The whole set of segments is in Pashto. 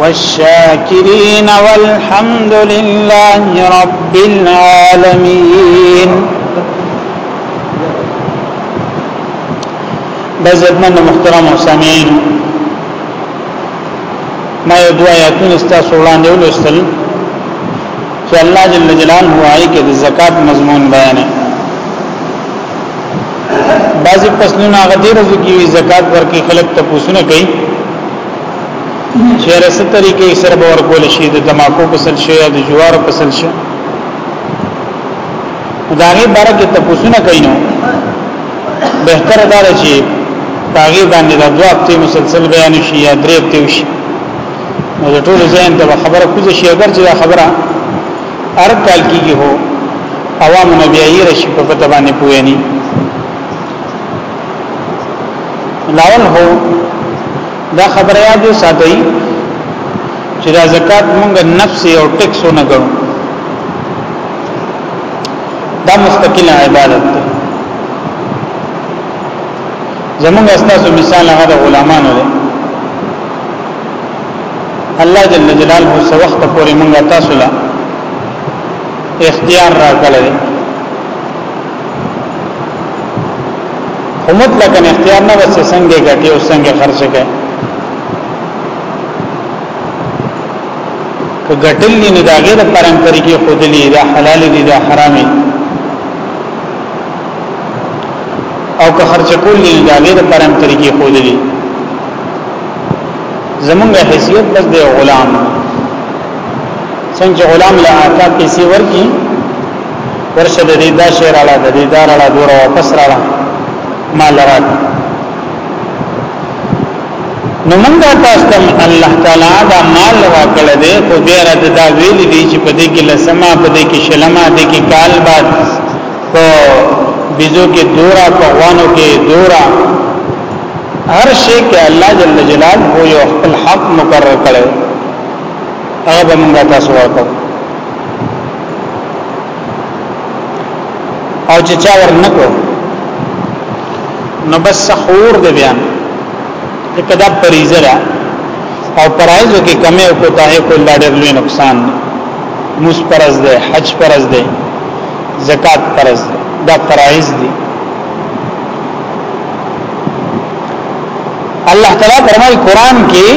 والشاكرين والحمد لله رب العالمين بزرمن محترم سامعين ما یو دو آیاتون استاسو وړاندې ولوستل چې الله جل جلاله وايي کې د زکات مضمون بیان بعضی فصلونه هغه ډیر ځکه زکات ورکړي خلک ته پوښتنه کوي چې رسته طریقې سره به ورکول شي د تماکو فصل شي یا د جوار فصل شي دا غي بارے کې تفوسونه کوي نو بهتر دا دی چې باغی باندې د دوه هفته مسلسل بیان شي یا درې هفته شي نو ټول ځین ته خبره کوزه شي اگر چې خبره هر کال کیږي هو عوام نبی ای رشی په پته باندې پوهې نه لاول هو دا خبره یاد ساتي چې دا زکات مونږ نفس او ټیکس نه ګڼو دا مستقل عبادت ده زمونږ استاسو مثال هغه د غلامانو دی الله جل جلاله سو وخت پورې مونږه تاسو لا اختیار را کړل همت لکه اختیار نه وسه څنګه ګټي او څنګه خرچ کړي که ګټل نه دا غیر پرم طریقې خودلی دا حلال دي دا حرام دي او که خرچ کول نه دا غیر پرم طریقې خودلی زمونږ حیثیت بس دی غلام څنګه غلام له آقا پیسې ورکی ورشه د دې دا شعر اړه د دې دار اړه دور واپس راړه مال راک نو موږ تاسو ته الله تعالی دا مال راکړه دې خو بیا را دا ویل دي چې په دې کې لسما په دې کې شلما دې کې کال بعد په بيزو کې دورا په غوانو کې دورا هر شي کې الله جل جلاله هو یو خپل حق مقرر کړي هغه به موږ تاسو ورکو او چې چا ورنکو نو بس خور دی بیان کدا پریزه را او پرایزو کې کمی او کوتاه کول ډېر لوی نقصان دی موس پرز دی حج پرز دی زکات فرض دی دا فرایض دي الله تعالی فرمایي قران کې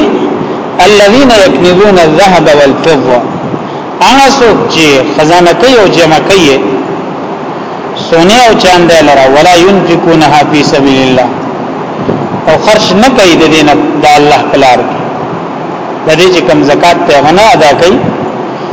الذين يكنزون الذهب والفضه هغه څوک چې خزانه کوي او جمع کوي سونه او چاند لره ولا ينفقونها في سبيل الله او خرج نه کوي د دین د الله پلار کې د دې چې کم زکات ته غنا ادا کوي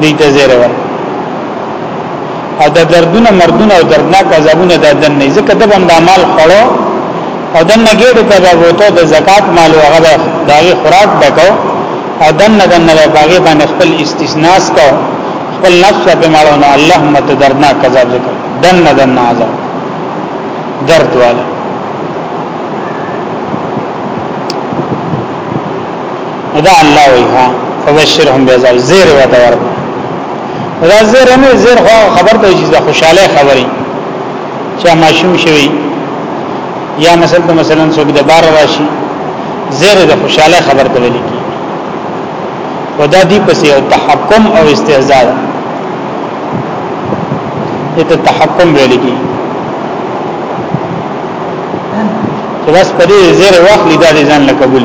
دې ته زیره ور او د دردونه مردونه او دردناک عذابونه د دن نه ځکه د بند مال خړو او د نګېډو ته به وته د زکات مال او هغه دغه خوراک ډکو او د نه د نه باغې باندې خپل استثناء کو خپل نفس په مالو نه الله مت دردناک عذاب ذکر دن نه دن عذاب درد والا دا الله وی ها فبشرهم بعذاب زیر و دور دا زیر نه زیر خو خبر ته چې دا خوشاله خبري چې ماشوم شوی یا مثلا مثلا څوک د بار راشي زیر د خوشاله خبر ته ویل کی ودا دی پسې او تحکم او استهزاء دته تحکم ویل کی چې بس پرې زیر واخلي دا ځان له قبول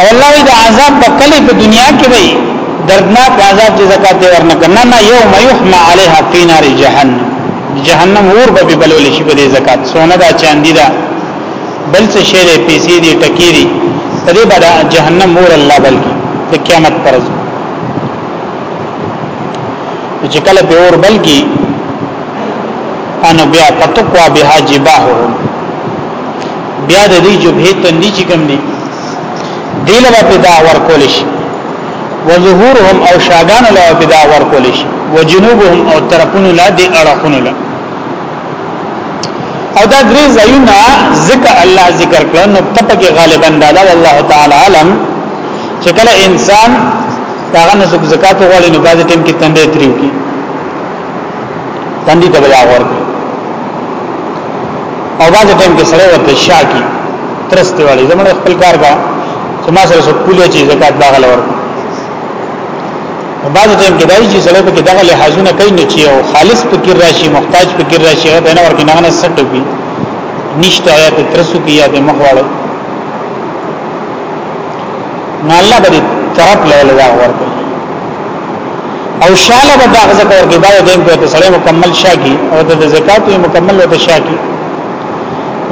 او الله دې عذاب په کلی په دنیا کې وي دردناک عذاب چې زکات دې ورنه کنه نه یوم یحما علیها فی نار جهنم جهنم اور به بلول شي په دې زکات سونه دا چاندی دا بل څه شی دې پیسې دې ټکی دې په دې باندې جهنم اور الله بلکی د قیامت پر ورځ چې کله به اور بلکی انو بیا فتقوا بها جباههم بیا د دې جبهه تندې چې کوم دي دیل به پیدا ورکول شي وظهورهم او شاګان له پیدا ورکول شي وجنوبهم او طرفون لا دي اړخون لا او دا درې ځایونه ذکر الله ذکر کړه نو تپکه غالبا دا الله تعالی علم چې کله انسان داغه نسب زکات غوړي نو باز ټیم کې تندې تریو کی تندې ته بیا غور کوي او بعد ټیم کې سره ورته شاکی ترست والی زموږ خپل کار کا چې ما سره څو پولیو چې زکات باغله ورکړي بعض ټیم کې دای چې سړی په دغه لحاظونه کوي نه چې او خالص فکر راشي محتاج فکر راشي هغه نه ورته نه نه سټو کی نشته یا ته ترسو کی یا د مخواړو نو الله به دې طرف له لدا ورکړي او شاله به دا غزه ورکړي دا یو دین په سره مکمل شاګي او د زکات یې مکمل وته شاګي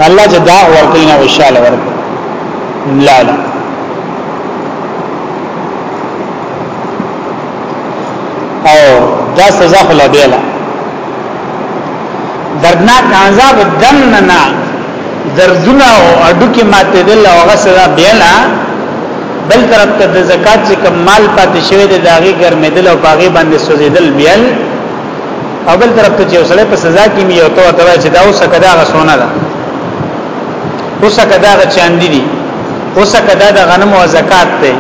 الله چې دا ورکړي نو شاله ورکړي لا لا او دا سزا خلا دیلا دردناک عذاب دننا درزونه او اډو کې ماته دل او غسدا بیلا بل طرف ته د زکات چې کم مال پاتې شوی دی داغي ګرمېدل او باغې باندې سوزیدل بیل او بل طرف ته چې وسړې په سزا کې یو تو ته چې دا اوسه کدا غسونه ده اوسه کدا غ چاندې دي اوسه کدا د غنم او زکات ته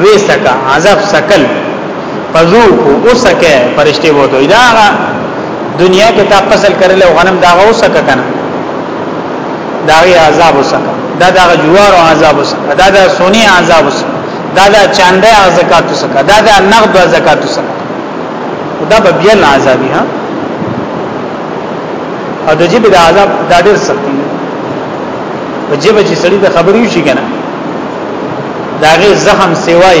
وې سکا عذاب سکل فذوق اوسه کې پرشته وته دا دنیا کې تا فصل کړل او غنم دا اوسکه کنه دا غي عذاب اوسکه دا دا جوار او عذاب اوسکه دا دا سونی عذاب اوسکه دا دا چاندې زکات اوسکه دا دا نقد زکات اوسکه دا به بیا عذابي ها او د جیب د عذاب دا ډېر سخت دی په جیب چې سړی د خبرې شي کنه دا غي زخم سیوای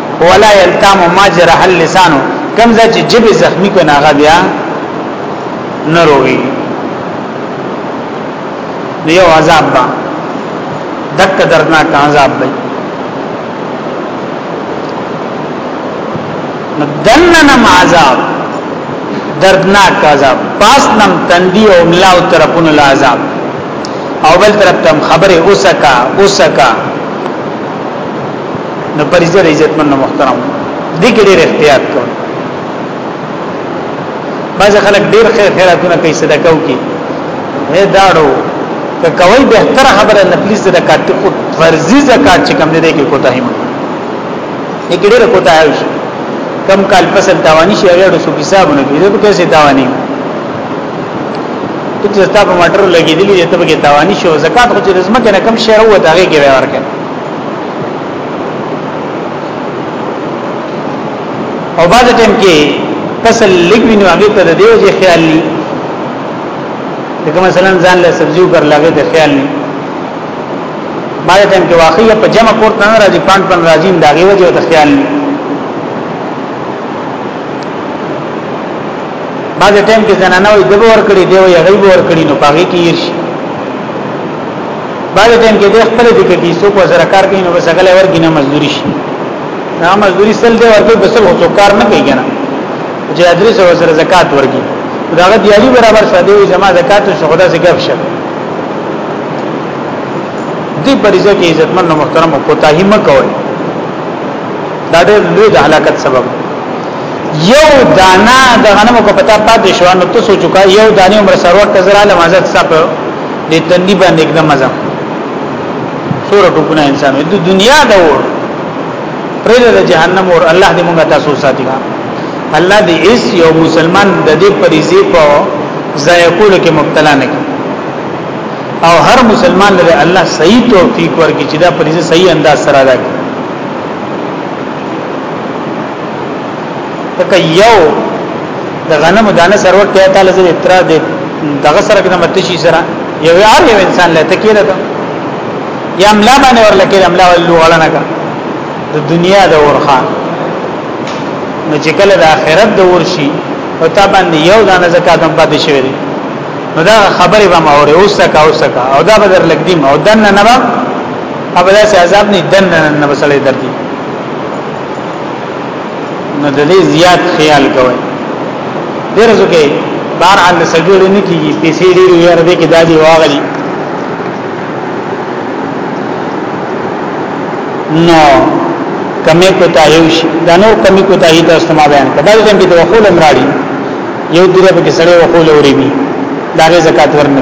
ولا یلتام ما جرح اللسان کم ځای چې جبه زخمی کو ناغه بیا نروي یو عذاب با دک درناک عذاب به دننم عذاب دردناک عذاب پاس نم تندی او ملاو طرفون العذاب او بل طرف تم خبره اوسکا اوسکا نو پریزه عزت من محترم دې کې ډېر احتیاط کو باز خلک ډېر خیر خیراتونه کوي صدقه کوي نه داړو که کوي به تر خبره نه پلیز زکات کو فرضي زکات چې کم نه دی کې کوته هم دې کې ډېر کوته هاوش کم کال فصل تاوانی شي هغه د سو حسابونه کوي دغه کیسه تاوانی ته چې تاسو ماټر لګېدلی ته به تاوانی شو زکات خو چې رزمه کنه کم شهر وته هغه کې ورکړي او بعد ټیم کې کسل لګوي نو هغه ته د دیو ځای خیال ني لکه مثلا ځان له سبزیو پر لاګه د خیال ني بعد ټیم کې واقعي په جمع کوټ نه راځي پاند پن راځي دا غي وجه د خیال ني بعد ټیم کې زنانه وي دبو ور کړی دیو یا غیب ور کړی نو پاګه کې یې شي بعد ټیم کې د خپل د کې سو په زر کار کوي نو بس هغه لور کې نه مزدوري شي نه مزدوري سل دی ورته بس هو کار نه کوي کنه چې ادرس او زر زکات ورګي داغه دیالي برابر ساده وي زما زکات شو خدا سي غف شه دې پریزه کې عزتمن او محترم او کوتاهی مکوئ دا ډېر لوی د هلاکت سبب دی یو دانا د غنمو کو پتا پاتې شو نو ته سوچو کا یو دانه عمر سرور کزرا لمازت صاحب د تندې باندې کړه مزه سور ټکونه انسان د دنیا د اور پرې د جهنم اور الله دې موږ تاسو ساتي الله دې اس یو مسلمان د دې پریزي په ضایع کولو کې مبتلا نه کړي او هر مسلمان لري الله صحیح توفیق ورکړي چې دا پریزه صحیح انداز سره راکړي تک یو د غنم دانه سرور ته تعالی زې تر دې دغه سره کنه مت شي سره یو یار یو انسان له تکیه ده یا املا باندې ورلکه املا ولو غلنه کا د دنیا د ورخه نو چې کله د آخرت د ورشي او تا باندې یو دانه زکات هم پاتې شوی دی نو دا خبره به ما اوره اوس کا اوس کا او دا به در لګ دیم او دن نه نه ابدا سي عذاب نه دن نه نه بسړې درځي نو د دې زیات خیال کوي ډیر ځکه بار حال سجور نه کیږي پیسې ډیر یې رده کې دادی واغلی نو کمی کوتا یو شي دا نور کمی کوتا هی تاسو ته ما بیان کړه دا ځم کې د وقول امراړي یو دغه په کې سړی وقول اوري دا غي زکات ورنه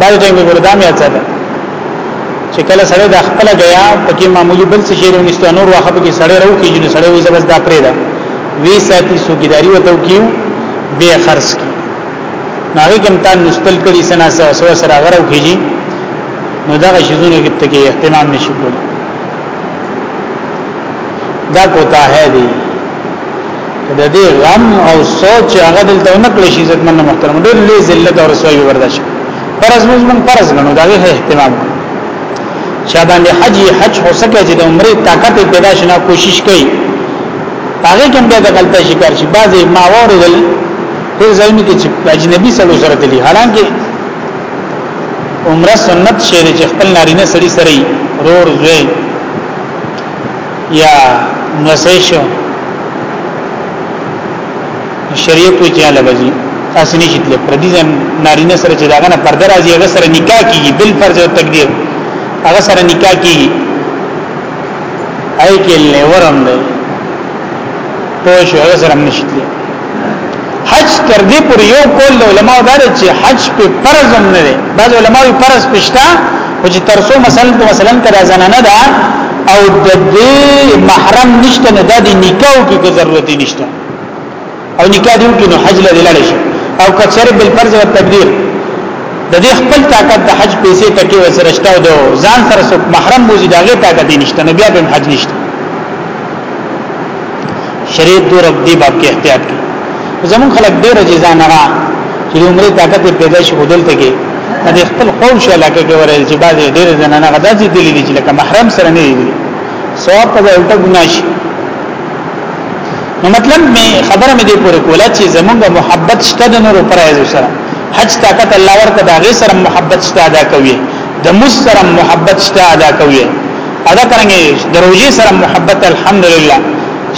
بعض ټیم کې ګردام یاد ساته چې کله سړی د خپل غیا پکې معمولی بل څه شیرو نشته نور واخه پکې سړی راو کیږي نو سړی وې زبس دا پرې ده وی ساتي سوګیداری وته کیو به خرج کی ناغه کوم تان مستل کړي سنا سره سو سره غره کیږي نو دا شیزونه کې ته کې اهتمام نشي کولی دا کوتا ہے دی د دې غم او سوچ هغه دلته نکړي شي عزت من محترم ډېر لوی ذلت او رسوایی برداشت فرض موږ موږ فرض غنو دا غي اهتمام چا باندې حج حج هو سکه چې د عمره طاقت پیدا شنه کوشش کوي هغه کوم بیا د غلطه شکار شي بعضي ما وردل په ځای کې چې اجنبي سره سره دي حالانکه عمره سنت شری چې خپل نارینه سړي سره رور زوی یا نوسه شو شریعه کوئی چاله بزی تاسو نه شتله پردي ځن نارینه سره چې داغه نه پرده راځي هغه سره نکاح کیږي بل فرض او تقدیر هغه سره نکاح کیږي آی کې لورم دی پوه شو هغه سره نشته حج تر دې پر یو کول علماء دا چې حج په فرض هم نه دی بعض علماء یې فرض پښتا او چې تر څو مثلا کو مثلا کړه زنانه ده او د دې محرم نشته نه د نکاح کې ضرورت نشته او نکاح دی کې نو حج لري لاله شي او کچره بل فرض او تقدیر د دې خپل طاقت د حج پیسې ټکی وسرشته او ځان سره محرم موزي داغه طاقت نشته نو بیا به حج نشته شریعت دور په دې باب کې احتیاط کوي زمون خلک ډیر جزان را چې عمره طاقت پیدا شي بدل ته کې د خپل قوم شي علاقه کې ورل چې بعض ډیر زنانه غدا دي دي چې لکه محرم سره نه دي ثواب په الټه ګناه شي نو مطلب می خبره مې دې پوره کوله چې زمونږ محبت شته د نور پرایز سره حج طاقت الله ورته دا غي سره محبت شته ادا کوي د مس سره محبت شته ادا کوي ادا کرنګي د روزي سره محبت الحمدلله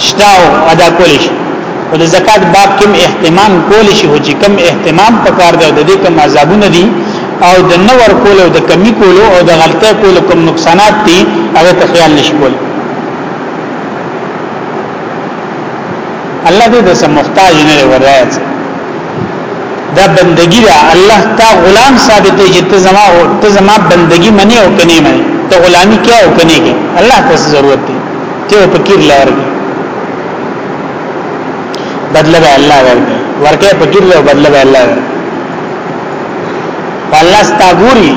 شتاو ادا کولی شي او د زکات باب کوم اهتمام کولی شي چې کوم اهتمام پکار دی د دې کوم عذابونه دي او د نور کول او د کمی کول او د غلطه کول کوم نقصانات دي هغه ته خیال نشي کولی الله دې د سم محتاج نه ورایت دا بندگی دا الله تا غلام ثابت دی چې ته زما او ته زما بندگی منی او کني منی ته غلامی کیا او کني کې الله ته ضرورت دی ته فقیر لارږي بدله به الله ورکړي ورکه فقیر له بدله به الله ورکړي الله ستاګوري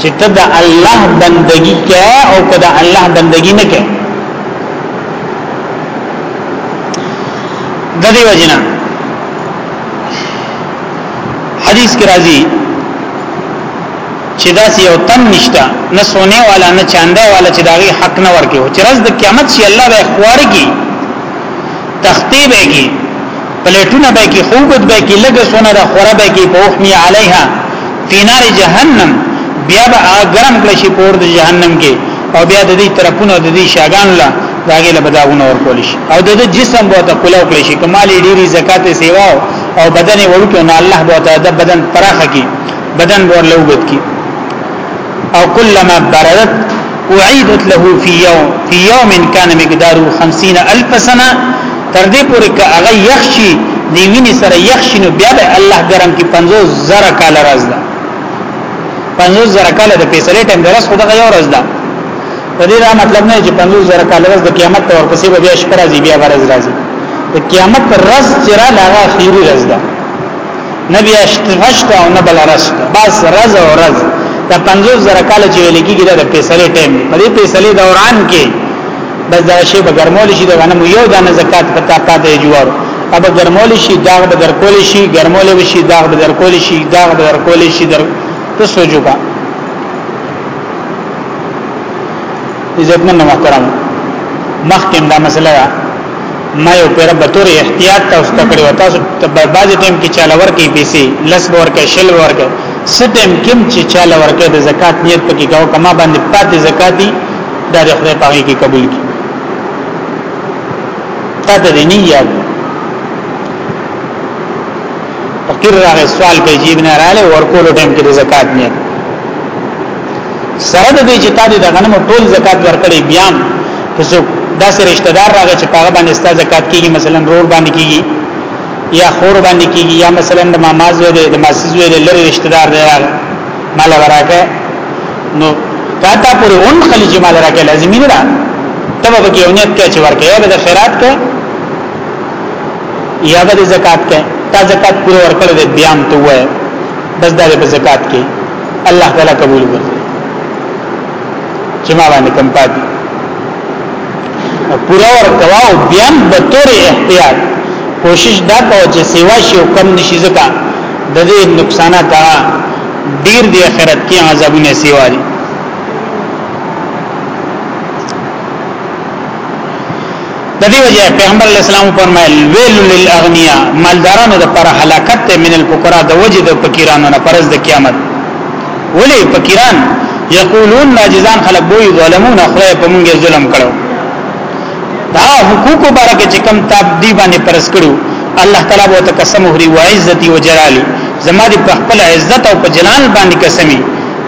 چې ته د الله بندگی کې او کدا الله بندگی نه کې د دې وجنه حدیث کې راځي چې دا یو تن نشتا نه سونه والا نه چاندا والا چې داغي حق نه ورکي او چې ورځ د قیامت شي الله به خوار کی تختی به کی پلیټونه به کی خوبت به کی لګ سونه د خوره به کی په حکم علیها فی نار جهنم بیا به اگرم کړي شي پور د جهنم کې او بیا د دې طرفونو د دې شاګان لا داګه له بداغونه ور کول شي او د جسم به ته کولو کړی شي کمالي ډيري زکات سیوا او بدن ورکو نه الله به ته د بدن پراخه کی بدن ور لوګت کی او کلمہ بردت اعیدت له فی یوم فی یوم کان مقداره 50000 سنه تر دې پورې ک هغه یخشي دی ویني سره یخشي نو بیا به الله ګرم کی 50 زره کال راز ده 50 زره کال د فیصله ټیم درس خدای یو راز ده په دې دا مطلب نه چې 50000 کال ورځ د قیامت تور پسې به بیا شپه راځي بیا ورځ راځي د قیامت ورځ چې را لاغه خیری ورځ ده نبی اشتفشت او نه بل رشت بس رز او رز دا 50000 کال چې ویل کېږي دا فیصله ټیم په دې فیصله دوران کې بس دا شی به ګرمول شي دا غنم یو دانه زکات پتا پاتې جوړ اب ګرمول شي داغ به درکول شي ګرمول شي داغ به درکول شي داغ به درکول شي در ته سوچوګه عزت من محترم مخکې دا مسله ده ما یو پیر به تور احتیاط تاسو ته کړی و تاسو ته بعضی ټیم کې چاله ورکې پیسې لس ورکې شل ورکې ستم کم چې چاله ورکې د زکات نیت پکې کاو کما باندې پاتې زکاتی د خدای پاګه کې قبول کی تا ته نه یاد فقیر راغی سوال کوي جیب نه رااله ورکول ټیم کې زکات نه سره د دې چې تا د غنمو ټول زکات ورکړي بیا څو داسې رشتہ دار راغی چې هغه باندې ستا زکات کیږي مثلا رور باندې کیږي یا خور باندې کیږي یا مثلا د ماماز وې د ماسیز وې د لری رشتہ دار دی مال وراکه نو تا تا پورې اون خلی چې مال راکه لازمي نه ده تبه کې اونیت کې چې ورکه یا به خیرات کې یا به زکات کې تا زکات پوره ورکړل دی بیا هم ته وای بس دا به زکات کې الله تعالی قبول کړي چې ما باندې کم پاتې پوره ورکوا او بیا به تور احتیاط کوشش دا کوو چې سیوا شي او کم نشي زکا د دې نقصانات دا ډیر دی آخرت کې عذابونه سیوا دي د دې وجه پیغمبر علی السلام فرمایل ویل للاغنیا مالدارانو د پر هلاکت ته من الفقراء د وجه د فقیرانو نه پرز د قیامت ولی فقیران یقولون ناجزان خلق بو ظلمون خدای په موږ ظلم کړو دا حقوق مبارک چې کم تاب دی باندې پرز کړو الله تعالی بو ته قسم هری و عزت و جلالی زما دی په خپل عزت او په جلال باندې قسمی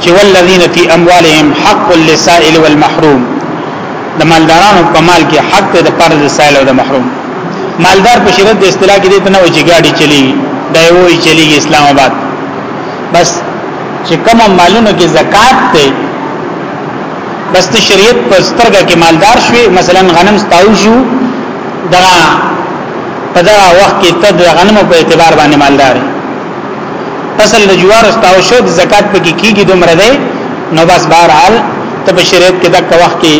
چې والذین فی اموالهم حق للسائل والمحروم د مالدارانو په مال کې حق ته د پاره د سائل او د محروم مالدار په شرط د اصطلاح کې دته نه وځي ګاډي چلی دا وایي چلی اسلام آباد بس چې کوم مالونو کې زکات ته بس ته شریعت په سترګه کې مالدار شوي مثلا غنم ستاو شو دا په دا وخت کې ته د غنمو په اعتبار باندې مالدار فصل د جوار استاو شو د زکات پکې کیږي دومره دی نو بس بهر حال ته په شریعت کې دغه وخت کې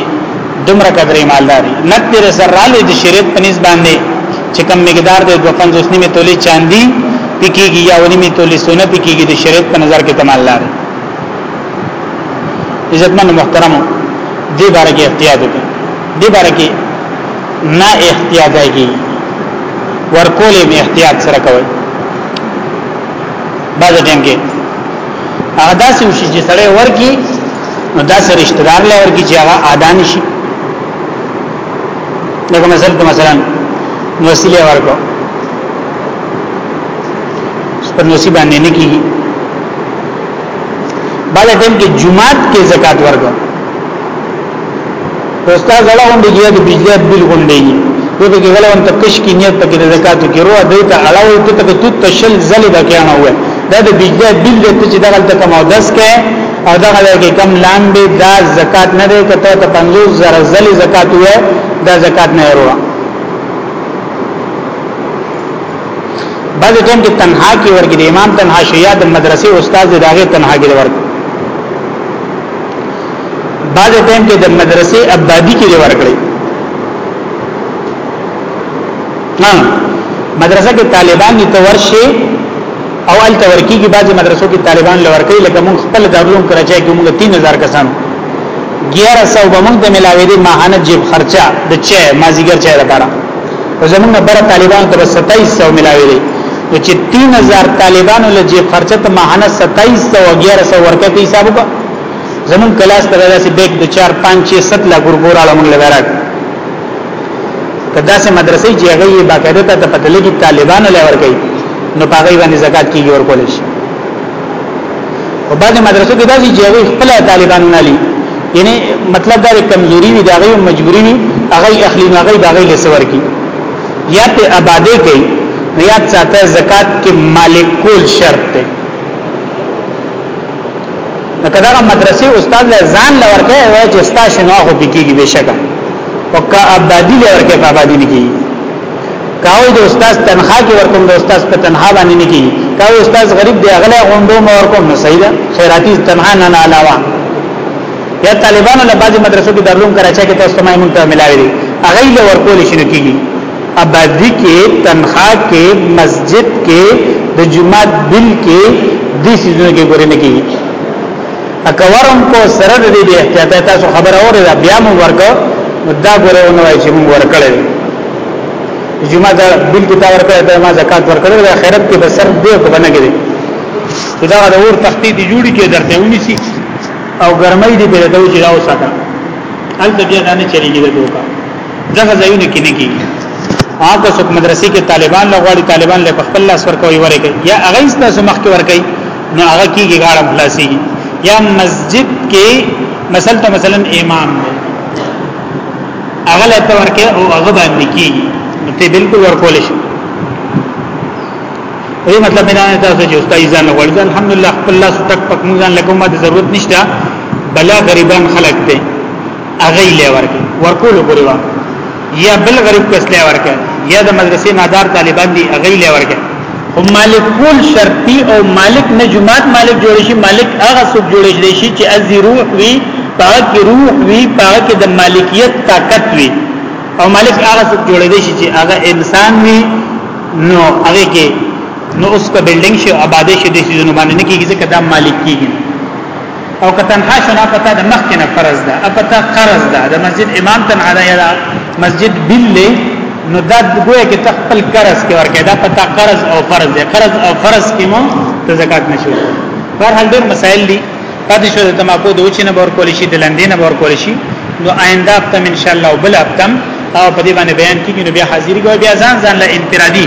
دومره قدرې مالداري نقدر سرالې د شریعت په نسبت باندې چې کم مقدار د 250 نیمه تولې چاندي پکېږي یا ونیمه تولې سونه پکېږي د شریعت په نظر کې تمالدار عزتمن محترم دې بارے کې احتیاط وکړي دې بارے کې نه احتیاط کوي ورکول ابن احتیاط سره کوي بعض ټیم کې هغه داسې وشي چې سړی ورکی نو داسې رشتہ دار له ورکی چې هغه اذان شي لکه مثلا ته مثلا وسیله ورکو پر نصیب باندې نه کیږي بعد ټیم کې جمعات کې زکات ورکو وستا غلا غونډي کې د بجلی بل غونډي دې په کې غلا ته کش کې نیت پکې د زکات کې روه دې ته اړاوي ته ته تو تشل زلې دا کېنه وې دا د بجلی بل دې ته چې دغه ته کوم داس کې او دغه کې کم لاندې دا زکات نه دې کته ته 50 زره زلې زکات وې دا زکات نه روه بعض ټیم کې تنها کې ورګي د امام تنها شیا د مدرسې استاد دغه تنها کې ورګي بعد ټیم کې د مدرسې ابادي کې ورکړي ها مدرسه کې طالبان دي تورشي او ال تورکی کې بعضي مدرسو کې طالبان لور کوي لکه مونږ خپل دارلوم کراچۍ کې مونږ 3000 کسان 1100 به مونږ ته ملاوي دي ماهانه جیب خرچه د چه مازیګر چه لپاره او زمونږ بر طالبان ته 2700 ملاوي دي نو چې 3000 طالبانو له جیب خرچه ته ماهانه 2700 او 1100 ورکه حساب وکړه زمون کلاس ته داسې بیگ د 4 5 6 7 لا ګورګوراله موږ لوراک کدا سه مدرسې چې هغه یې باقاعده ته پته لګي طالبانو لور کوي نو پاغي باندې زکات کیږي ور کول شي او بعد مدرسو کې داسې چې هغه خپل طالبانو نه لي یعنی مطلب دا کمزوري وي دا غي مجبوري وي هغه اخلي نه غي باغي لسور کی یا ته آبادې کوي یا ته زکات کې مالک کول شرط دی نو کدا مدرسې استاد له ځان لورکه وای چې ستا شنو خو پکېږي بشکه او کا آبادی لورکه په آبادی نه کیږي کاو د استاد تنخواه کې ورکوم د استاد په تنخواه باندې نه کیږي کاو استاد غریب دی اغلا غوندو مې ورکوم نو صحیح ده خیراتی تنها نه نه علاوه یا طالبانو له بعضي مدرسو کې درلوم کراچۍ کې تاسو ما مونږ ته ملاوي دي اغه یې ورکول شنو کیږي ابادی کې تنخوا کې مسجد کې د جمعات بل کې د سيزونو کې ګورې نه کیږي اکورم کو سره د دې احتیاط تاسو خبر اورئ بیا مو ورکو دا ګورې ونه وای چې مو ورکړل جمعه دا بل کې تا ورکړل ته ما زکات ورکړل د خیرت کې بسر دې کو باندې کېږي دا د اور تختی دی جوړی کې درته ونی سي او ګرمۍ دی په دغه چې راو ساته ان ته بیا نه چلیږي دوکا دغه ځایونه کې نه کیږي هغه څوک مدرسې کې طالبان لغواړي طالبان له خپل لاس ورکوي ورکي یا هغه ستاسو مخ کې ورکي نو هغه کیږي غاړه خلاصي یا مسجد کې مثلا ته مثلا امام هغه له ته ورکه او هغه باندې کیږي نو ته بالکل ورکول شي وی مطلب نه نه تاسو چې استاد ځان غوړي الحمدلله خپل لاس تک پک مونږ ځان لکه ما د ضرورت نشته بلا غریبان خلق دي هغه یې لور کې ورکول پورې و یا بل غریب کس لې ورکه یا د مدرسې مادار طالبان دی هغه یې لور کې هم مالک کول شرطي او مالک نه جماعت مالک جوړ شي مالک هغه څوک جوړ شي چې از روح وي پاک روح وي پاک د مالکیت طاقت وي او مالک هغه څوک جوړ شي چې هغه انسان وي نو هغه کې نو اوس په بلډینګ شي آبادې شي د سيزونو باندې نه کیږي ځکه دا مالک کیږي او که تنها شنا پتا د مخ کې نه فرض ده اپتا قرض ده د مسجد امام تنها ده یا مسجد بل نو دا ګویا کې تخپل قرض کې ورکه دا پتا قرض او فرض ده قرض او فرض کې مو ته زکات نشو پر هل ډیر مسائل دي پاتې شو ته ما کو دوچ نه بور کول شي د لندې نه بور کول شي نو آینده هفته ان شاء الله بل هفته او په دې باندې بیان کیږي نو بیا حاضر ګو بیا ځان ځان له انفرادي